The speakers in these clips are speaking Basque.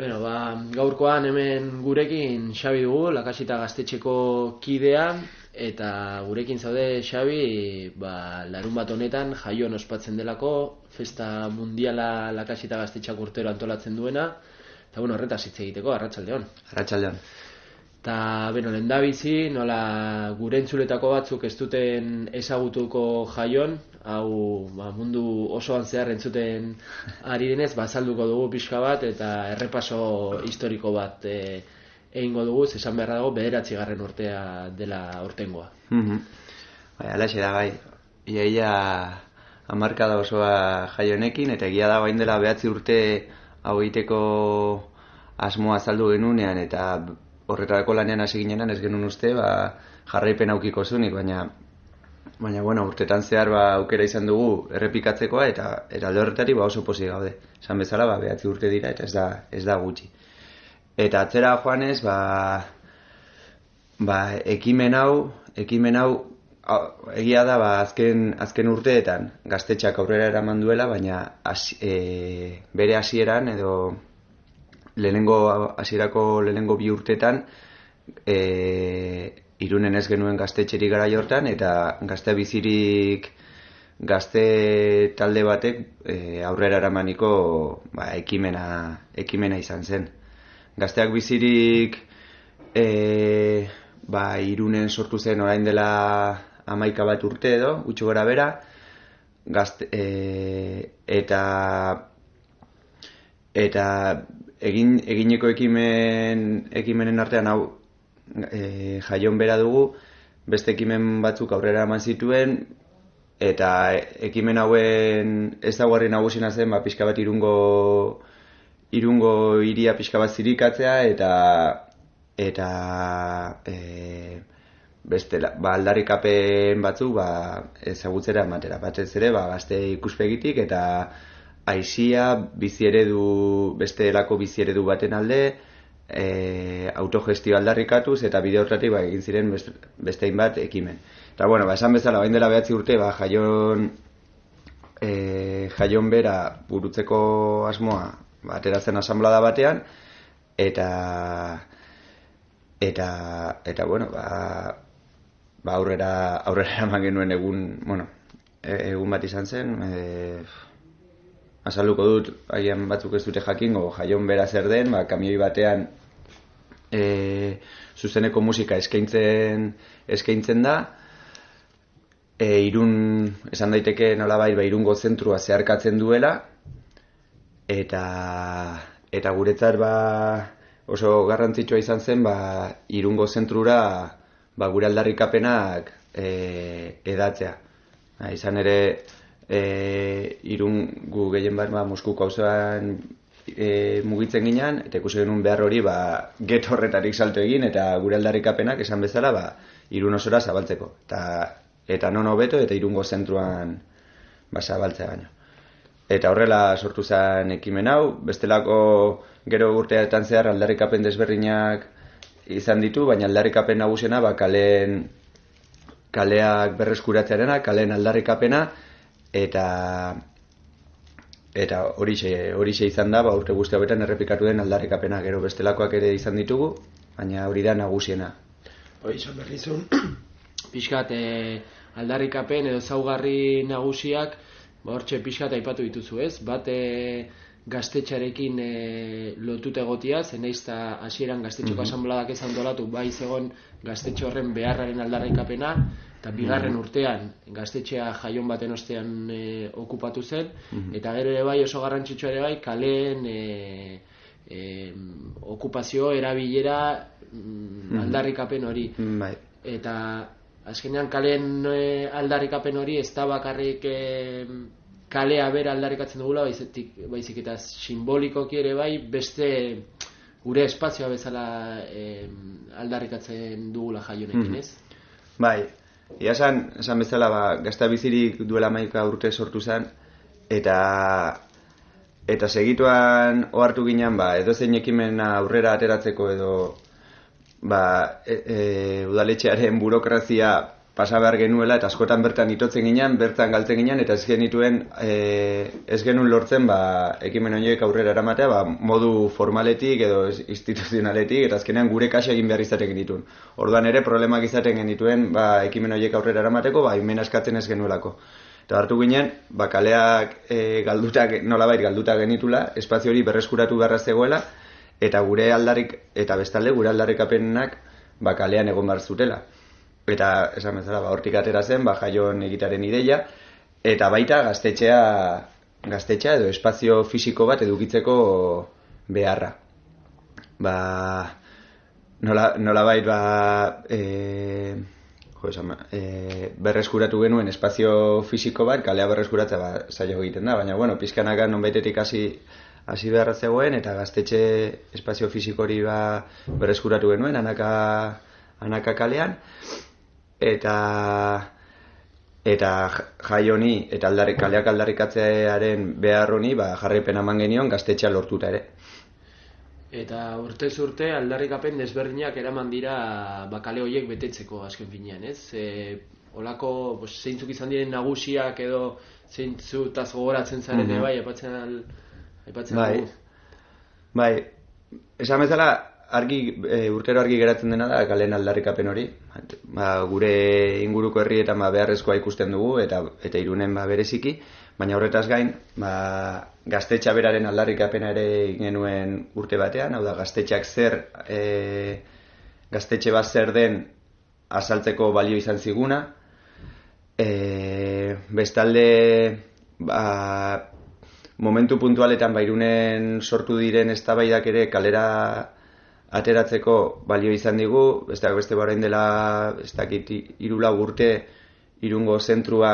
Bueno, ba, gaurkoan hemen gurekin Xabi dugu, lakasita gaztetxeko kidea, eta gurekin zaude Xabi, ba, larun bat honetan jaion ospatzen delako, festa mundiala lakasita gaztetxak urtero antolatzen duena, eta bueno, horretaz hitz egiteko, arratsaldeon. Arratxaldean. Eta, beno, lehen bizi, nola gure entzuletako batzuk ez duten ezagutuko jaion, hau ba, mundu osoan zehar entzuten ari denez, bazalduko dugu pixka bat, eta errepaso historiko bat e, egingo dugu, esan beharra dago, bederatzi garren urtea dela urtengoa. Mhm. Bai, alaxe da bai. Ia ia amarkada osoa jaionekin, eta egia da bain dela behatzi urte hau egiteko asmoa azaldu genunean, eta horretarako lanean hasi ginenan ez genuen uste, ba, jarraipen aukiko zunik, baina baina bueno, urtetan zehar ba, aukera izan dugu errepikatzekoa eta eta alde horretari ba oso posi gaude. Esan bezala ba behatzi urte dira eta ez da ez da gutxi. Eta atzera joanez, ba ba ekimen hau, ekimen hau egia da ba azken azken urteetan gaztetxak aurrera eraman duela, baina e, bere hasieran edo lehenengo hasierako lehenengo bi urteetan e, irunen ez genuen gaztetxeri gara jortan, eta gazte bizirik gazte talde batek e, aurrera eramaniko ba, ekimena, ekimena izan zen. Gazteak bizirik e, ba, irunen sortu zen orain dela amaika bat urte edo, gutxo gara bera, gazte, e, eta eta egin, egineko ekimen, ekimenen artean hau e, jaion bera dugu, beste ekimen batzuk aurrera eman zituen, eta ekimen hauen ez dagoarri nagusina zen, ba, pixka bat irungo, irungo iria pixka bat zirikatzea, eta eta e, beste ba, aldarrikapen batzu ba, ezagutzera ematera. Batez ere, ba, gazte ikuspegitik, eta aizia bizi eredu, beste erako bizi eredu baten alde, e, autogestio aldarrikatuz eta bide horretik ba, egin ziren beste bat ekimen. Eta bueno, ba, esan bezala, bain dela behatzi urte, ba, jaion, e, jaion bera burutzeko asmoa ba, ateratzen asamblada batean, eta eta eta bueno, ba, ba aurrera aurrera eman genuen egun, bueno, e, egun bat izan zen, e, Azaluko dut, haien batzuk ez dute jakingo, jaion bera zer den, ba, kamioi batean e, zuzeneko musika eskaintzen eskaintzen da. E, irun esan daiteke nola bai ba, irungo zentrua zeharkatzen duela. Eta eta guretzat ba, oso garrantzitsua izan zen ba, irungo zentrura ba, gure aldarrikapenak e, edatzea ba, izan ere e, irun gu gehien bat ba, Moskuko e, mugitzen ginean, eta ikusi genuen behar hori, ba, get horretarik salto egin, eta gure aldarrikapenak esan bezala, ba, irun osora zabaltzeko. Eta, eta non hobeto, eta irungo zentruan ba, zabaltzea baino. Eta horrela sortu zen ekimen hau, bestelako gero urteetan zehar aldarrikapen desberdinak izan ditu, baina aldarrikapen nagusena ba, kalen, kaleak berreskuratzearena, kalen aldarrikapena, eta eta hori xe izan da, ba, urte guzti hauetan errepikatu den aldarrikapena gero bestelakoak ere izan ditugu, baina hori da nagusiena. Hoi, izan berrizun, pixkat e, aldarrikapen edo zaugarri nagusiak, ba, hortxe pixkat aipatu dituzu ez, bat e, gaztetxarekin e, lotute egotia, zeneizta hasieran gaztetxoko mm -hmm. asambladak ez antolatu, bai zegoen gaztetxo horren beharraren aldarrikapena, eta bigarren mm. urtean gaztetxea jaion baten ostean e, okupatu zen mm-hmm. eta gero ere bai oso garrantzitsua ere bai kaleen e, e, okupazio erabilera mm, aldarrikapen hori bai. eta azkenean kaleen e, aldarrikapen hori ez da bakarrik e, kalea bera aldarrikatzen dugula baizik, baizik eta simbolikoki ere bai beste gure espazioa bezala e, aldarrikatzen dugula jaionekin ez? Bai, Ia esan, esan bezala, ba, gazta bizirik duela maika urte sortu zen, eta eta segituan ohartu ginen, ba, edo zein ekimen aurrera ateratzeko edo ba, e, e, udaletxearen burokrazia pasa behar genuela eta askotan bertan itotzen ginen, bertan galtzen ginen eta ez genituen e, ez genuen lortzen ba, ekimen horiek aurrera eramatea ba, modu formaletik edo instituzionaletik eta azkenean gure kaxa egin behar izaten genituen. Orduan ere problemak izaten genituen ba, ekimen horiek aurrera eramateko ba, imen askatzen ez genuelako. Eta hartu ginen, ba, kaleak e, galdutak, nolabait galduta genitula, espazio hori berreskuratu beharra zegoela, eta gure aldarik, eta bestalde gure aldarrikapenak ba, kalean egon behar zutela eta esan bezala ba hortik atera zen ba jaion egitaren ideia eta baita gaztetxea gaztetxa edo espazio fisiko bat edukitzeko beharra. Ba nola, nola bait ba e, jo, esan, e, berreskuratu genuen espazio fisiko bat kalea berreskuratza ba saio egiten da baina bueno pizkanaka nonbaitetik hasi hasi beharra zegoen eta gaztetxe espazio fisiko hori ba berreskuratu genuen anaka anaka kalean eta eta jai honi eta aldarrik kaleak aldarrikatzearen behar honi ba jarraipen eman genion gaztetxea lortuta ere. Eta urte urte aldarrikapen desberdinak eraman dira ba kale hoiek betetzeko azken finean, ez? E, olako pues, zeintzuk izan diren nagusiak edo zeintzutaz gogoratzen zaren mm bai, aipatzen al, aipatzen bai. Bai, esan bezala, argi, e, urtero argi geratzen dena da kalen aldarrikapen hori. Ba, gure inguruko herrietan ba, beharrezkoa ikusten dugu eta eta irunen ba, bereziki, baina horretaz gain, ba, gaztetxa beraren aldarrikapena ere genuen urte batean, hau da gaztetxak zer e, gaztetxe bat zer den azaltzeko balio izan ziguna. E, bestalde ba, momentu puntualetan bairunen sortu diren eztabaidak ere kalera ateratzeko balio izan digu, besteak beste barain dela, ez dakit, irula urte, irungo zentrua,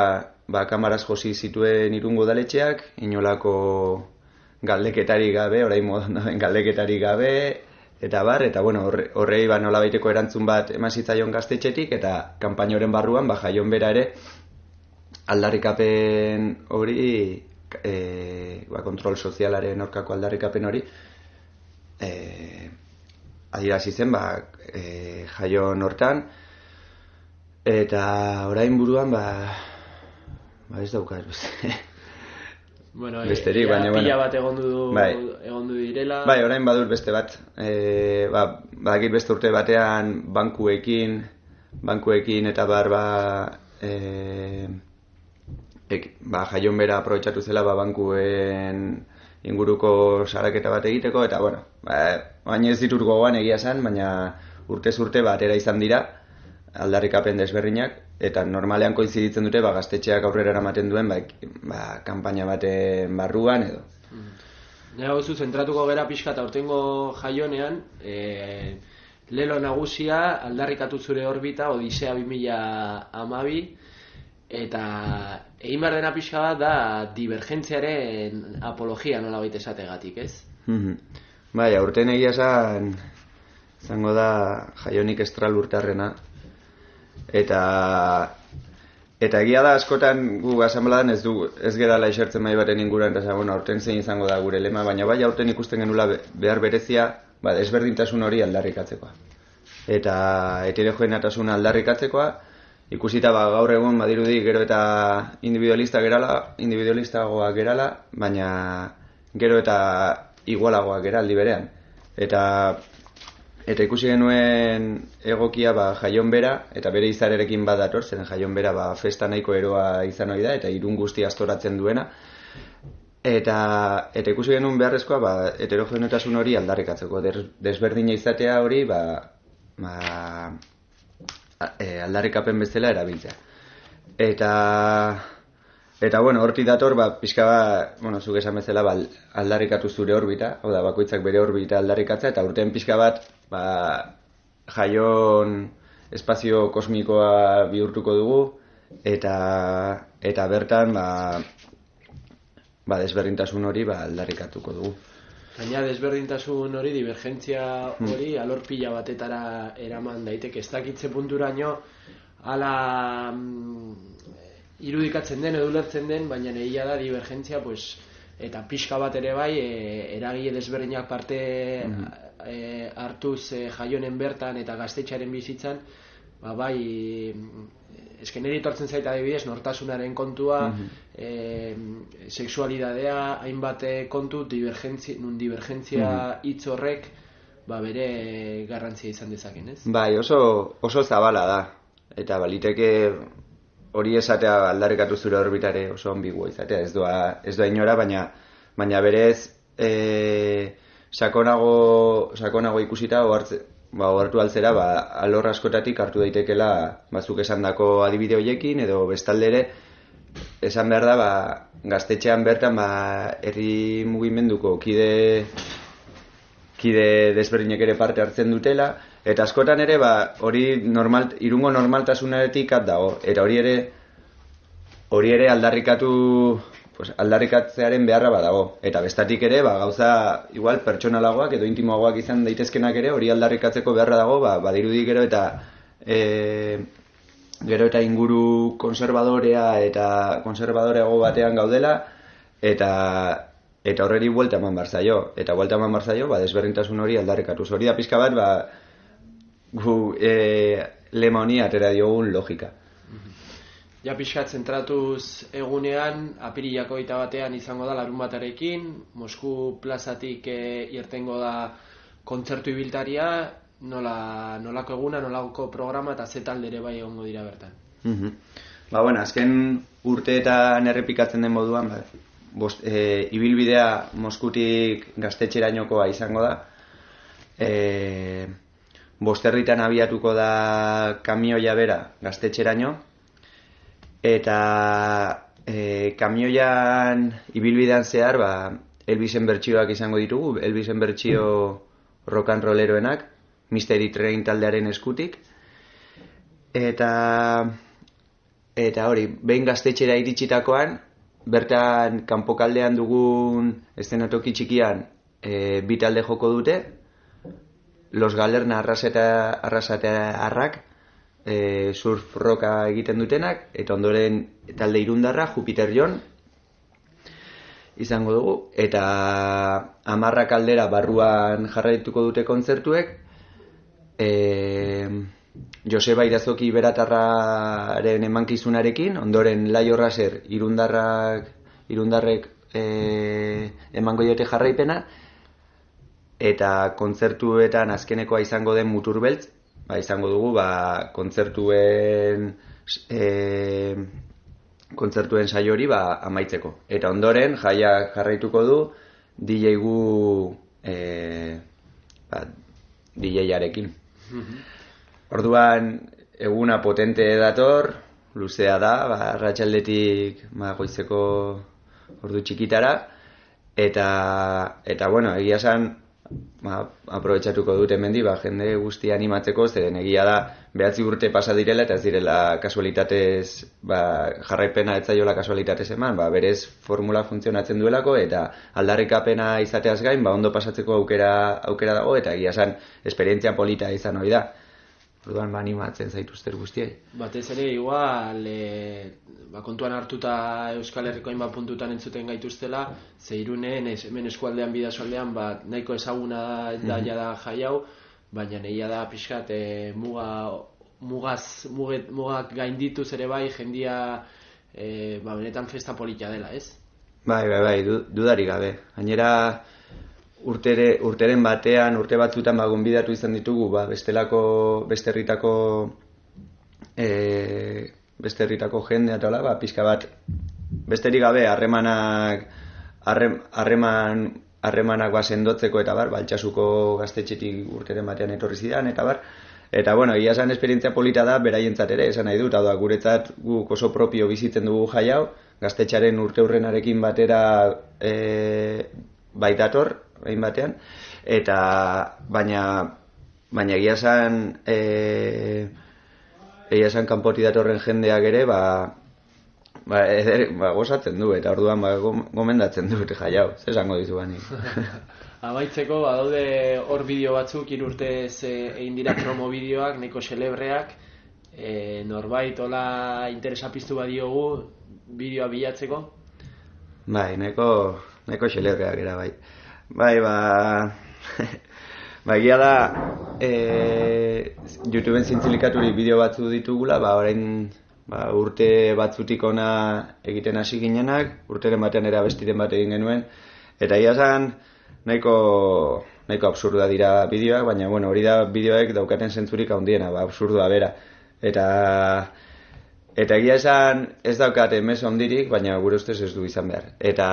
ba, kamaraz josi zituen irungo daletxeak, inolako galdeketari gabe, orain modan daben galdeketari gabe, eta bar, eta bueno, horrei ba, nola baiteko erantzun bat eman zitzaion gaztetxetik, eta kanpainoren barruan, ba, jaion bera ere, aldarrikapen hori, e, ba, kontrol sozialaren orkako aldarrikapen hori, e, adierazi zen ba, e, jaio hortan eta orain buruan ba ba ez daukat Bueno, e, Besterik, baina, pila bat egondu du, bai. egondu direla. Bai, orain badur beste bat. E, ba, badakit beste urte batean bankuekin, bankuekin eta bar ba, e, ek, ba jaion bera aprobetxatu zela ba, bankuen inguruko saraketa bat egiteko, eta, bueno, ba, baina ez ditut gogoan egia zen, baina urte urte batera izan dira, aldarrikapen desberdinak, eta normalean koinziditzen dute, ba, gaztetxeak aurrera eramaten duen, ba, ba, kampaina baten barruan, edo. Ja, mm. oso, zentratuko gera pixka eta urtengo jaionean, e, lelo nagusia aldarrikatu zure orbita, Odisea 2000 amabi, eta egin behar dena pixka bat da divergentziaren apologia nola baita esategatik, ez? Mhm. Bai, aurten egia esan zango da jaionik estral urtarrena eta eta egia da askotan gu asanbladan ez du ez gerala esertzen mai baten inguruan eta bueno, aurten zein izango da gure lema, baina bai aurten ikusten genula behar berezia ba, desberdintasun hori aldarrikatzekoa. Eta joen aldarrikatzekoa ikusita ba, gaur egun badirudi gero eta individualista gerala, individualistagoa gerala, baina gero eta igualagoa geraldi berean. Eta eta ikusi genuen egokia ba, jaion bera, eta bere izarerekin badator, zen jaion bera ba, festa nahiko eroa izan hori da, eta irun guzti astoratzen duena. Eta, eta ikusi genuen beharrezkoa ba, heterogenetasun hori aldarrikatzeko, desberdina izatea hori, ba, ba, e, aldarrikapen bezala erabiltzea. Eta eta bueno, horti dator ba pizka ba, bueno, zuk esan bezala ba, aldarrikatu zure orbita, hau da bakoitzak bere orbita aldarrikatza eta urtean pizka bat ba, jaion espazio kosmikoa bihurtuko dugu eta eta bertan ba ba desberdintasun hori ba aldarrikatuko dugu. Baina desberdintasun hori, divergentzia hmm. hori, hmm. alor pila batetara eraman daiteke. Ez dakitze punturaino, ala mm, irudikatzen den, edulertzen den, baina nehia da divergentzia, pues, eta pixka bat ere bai, e, eragile desberdinak parte hmm. e, hartuz e, jaionen bertan eta gaztetxaren bizitzan, ba, bai eske niri etortzen zaita adibidez nortasunaren kontua, mm sexualidadea, hainbat kontu, divergentzia, nun divergentzia hitz horrek ba bere garrantzia izan dezaken, ez? Bai, oso oso zabala da. Eta baliteke hori esatea aldarrikatu zure orbitare oso ambigua izatea, ez doa ez doa inora, baina baina berez eh sakonago sakonago ikusita ohartze ba ohartu altzera ba alor askotatik hartu daitekela bazuk esandako adibide hoiekin edo bestalde ere esan behar da ba gaztetxean bertan ba herri mugimenduko kide kide desberdinek ere parte hartzen dutela eta askotan ere ba hori normal irungo normaltasunaretik at dago eta hori ere hori ere aldarrikatu pues, aldarrikatzearen beharra badago. Eta bestatik ere, ba, gauza igual pertsonalagoak edo intimoagoak izan daitezkenak ere, hori aldarrikatzeko beharra dago, ba, badirudi gero eta e, gero eta inguru konservadorea eta konservadoreago batean gaudela, eta eta horreri buelta eman bar Eta buelta eman bar ba, desberdintasun hori aldarrikatu. Hori da pizka bat, ba, gu e, lemoni atera diogun logika ja pixkat zentratuz egunean, apirilako eta batean izango da larun batarekin, Mosku plazatik e, irtengo da kontzertu ibiltaria, nola, nolako eguna, nolako programa eta zetalde ere bai egongo dira bertan. Mm Ba, bueno, azken urteetan errepikatzen den moduan, ba, bost, e, ibilbidea Moskutik gaztetxerainokoa izango da. E, bosterritan abiatuko da kamioia bera gaztetxeraino, eta e, kamioian ibilbidean zehar ba, Elvisen bertsioak izango ditugu, Elvisen bertsio rock and rolleroenak, Mystery Train taldearen eskutik. Eta eta hori, behin gaztetxera iritsitakoan, bertan kanpokaldean dugun estenatoki txikian e, bi talde joko dute, Los Galerna arraseta, arrasatea arrak, e, surf roka egiten dutenak, eta ondoren talde irundarra, Jupiter John, izango dugu, eta amarra kaldera barruan jarraituko dute kontzertuek, e, Joseba Irazoki beratarraren emankizunarekin, ondoren Laio Raser irundarrak, irundarrek e, emango jote jarraipena, eta kontzertuetan azkenekoa izango den muturbeltz, ba, izango dugu ba, kontzertuen e, kontzertuen saio hori ba, amaitzeko. Eta ondoren jaia jarraituko du DJ gu e, ba, DJ-arekin. Mhm. Orduan eguna potente dator, luzea da, ba, ratxaldetik ba, goizeko ordu txikitara, eta, eta bueno, egia san, ba, aprobetsatuko dut hemendi ba, jende guzti animatzeko, zeren egia da behatzi urte pasa direla eta ez direla kasualitatez ba, jarraipena ez zaiola kasualitatez eman, ba, berez formula funtzionatzen duelako eta aldarrikapena izateaz gain, ba, ondo pasatzeko aukera, aukera dago eta egia esan esperientzia polita izan hori da. Orduan ba animatzen zaituzter guztiei. Batez ere igual e, ba, kontuan hartuta Euskal Herriko hainbat puntutan entzuten gaituztela, ze irunen hemen eskualdean bidasoaldean ba, nahiko ezaguna da mm da jai hau, baina nahia da pixkat e, muga, mugaz, muget, mugak gaindituz ere bai jendia e, ba, benetan festa polita dela, ez? Bai, bai, bai, dudari gabe. Gainera, urtere, urteren batean, urte batzutan ba, gonbidatu izan ditugu, ba, bestelako, beste herritako, e, beste herritako jende eta ba, pixka bat, besterik gabe, harremanak, harreman, harremanak ba sendotzeko eta bar, baltsasuko gaztetxetik urteren batean etorri zidan, eta bar, Eta bueno, egia esan esperientzia polita da beraientzat ere, esan nahi dut, hau da, guretzat guk oso propio bizitzen dugu jai hau, gaztetxaren urte hurrenarekin batera e, baitator, hain batean, eta baina baina egia esan e, egia esan kanpoti datorren jendeak ere ba, ba, eder, ba gozatzen du eta orduan ba, gomendatzen du jai hau, ze esango dizu bani Abaitzeko, badaude hor bideo batzuk, irurte egin dira promo bideoak, neko celebreak, e, norbait hola interesa piztu badiogu bideoa bilatzeko? Bai, neko, neko celebreak era bai. Bai, ba... Ba, egia da, e, YouTubeen zintzilikaturi bideo batzu ditugula, ba, orain ba, urte batzutik ona egiten hasi ginenak, urteren batean era bestiren bat egin genuen, eta egia zan, nahiko, nahiko absurda dira bideoak, baina bueno, hori da bideoek daukaten zentzurik handiena, ba, absurdua bera. Eta eta egia esan ez daukate mes ondirik, baina gure ustez ez du izan behar. Eta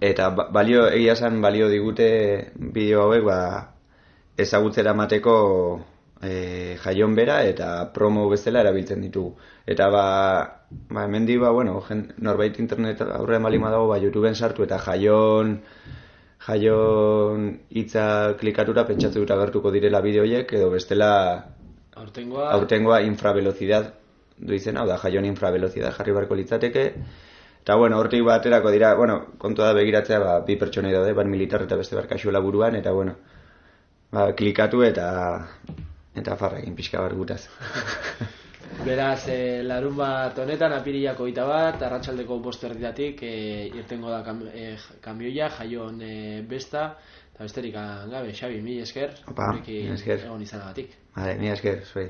eta ba, balio egia esan balio digute bideo hauek ba ezagutzera mateko e, jaion bera eta promo bezala erabiltzen ditugu. Eta ba, ba hemendi ba, bueno, jen, norbait internet aurre malima dago ba YouTubeen sartu eta jaion jaion hitza klikatura pentsatu dut agertuko direla bideoiek edo bestela aurtengoa aurtengoa infravelocidad du izen hau da jaion infravelocidad jarri barko litzateke eta bueno hortik baterako dira bueno kontua da begiratzea ba bi pertsonei daude ban militar eta beste barkaxuela buruan eta bueno ba, klikatu eta eta farrekin pixka bar gutaz Beraz, e, larun bat honetan, apirilako gita bat, arratsaldeko bost erditatik, e, irtengo da kam, e, kamioia, jaion e, besta, eta besterik gabe, Xabi, mi esker, Opa, mi esker. egon izanagatik. Vale, mi esker, zuei.